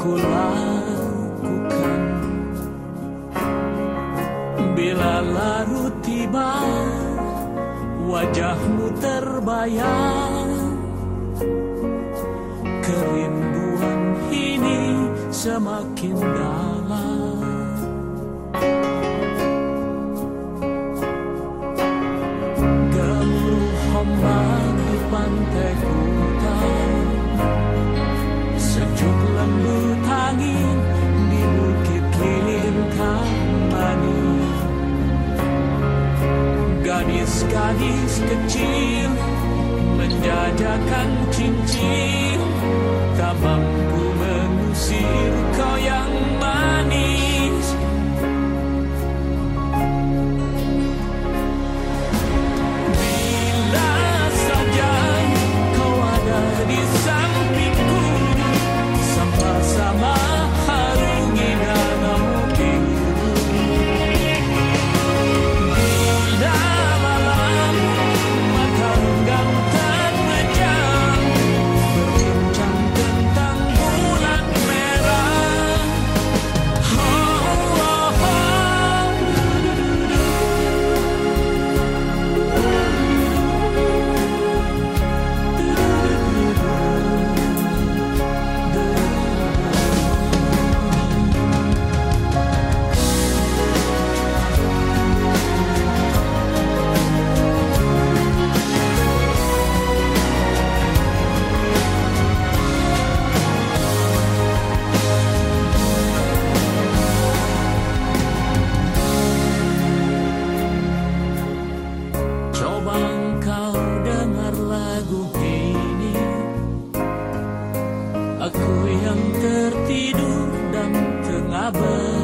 ku lakukan Bila larut tiba Wajahmu terbayang. Kerinduan ini semakin dalam. Gemuruh ombak di pantai kuta angin di bukit lilin kamani Gadis-gadis kecil menjajakan cincin Tak mampu mengusir kau yang tertidur dan tengah bermimpi